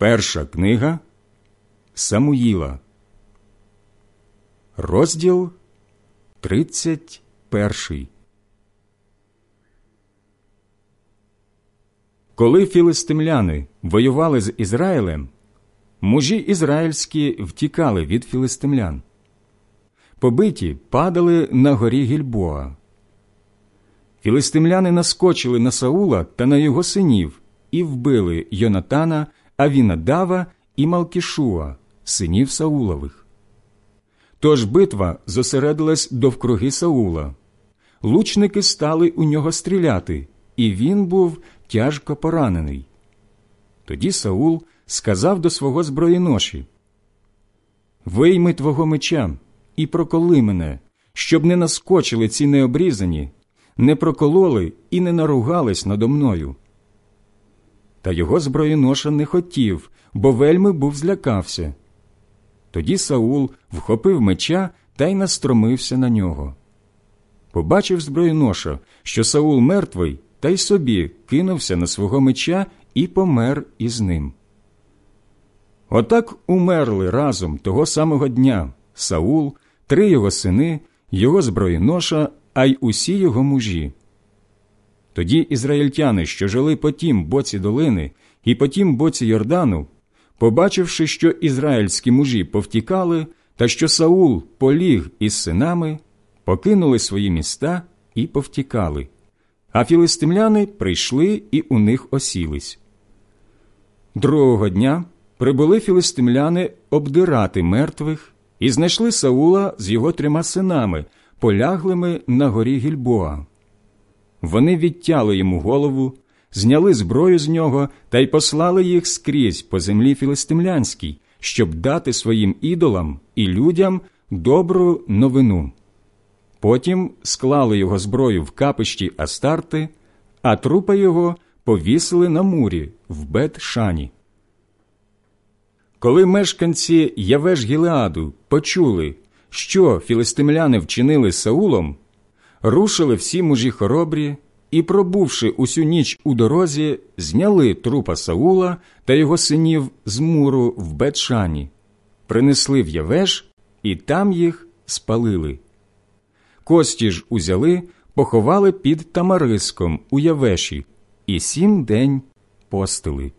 Перша книга Самуїла, розділ 31. Коли філистимляни воювали з Ізраїлем, мужі ізраїльські втікали від філистимлян. Побиті падали на горі Гільбоа. Філистимляни наскочили на Саула та на його синів і вбили Йонатана, Авінадава і Малкішуа, синів Саулових. Тож битва зосередилась довкруги Саула. Лучники стали у нього стріляти, і він був тяжко поранений. Тоді Саул сказав до свого зброєноші Вийми твого меча і проколи мене, щоб не наскочили ці необрізані, не прокололи і не наругались надо мною. Та його зброєноша не хотів, бо вельми був злякався. Тоді Саул вхопив меча та й настромився на нього. Побачив зброєноша, що Саул мертвий, та й собі кинувся на свого меча і помер із ним. Отак умерли разом того самого дня Саул, три його сини, його зброєноша, а й усі його мужі. Тоді ізраїльтяни, що жили по тім боці долини і по тім боці Йордану, побачивши, що ізраїльські мужі повтікали, та що Саул поліг із синами, покинули свої міста і повтікали, а філистимляни прийшли і у них осілись. Другого дня прибули філистимляни обдирати мертвих і знайшли Саула з його трьома синами, поляглими на горі Гільбоа. Вони відтяли йому голову, зняли зброю з нього та й послали їх скрізь по землі філистимлянській, щоб дати своїм ідолам і людям добру новину. Потім склали його зброю в капищі Астарти, а трупа його повісили на мурі в Бет-Шані. Коли мешканці Явеш Гілеаду почули, що філистимляни вчинили Саулом, рушили всі мужі хоробрі і, пробувши усю ніч у дорозі, зняли трупа Саула та його синів з муру в Бетшані, принесли в Явеш і там їх спалили. Кості ж узяли, поховали під Тамариском у Явеші і сім день постили.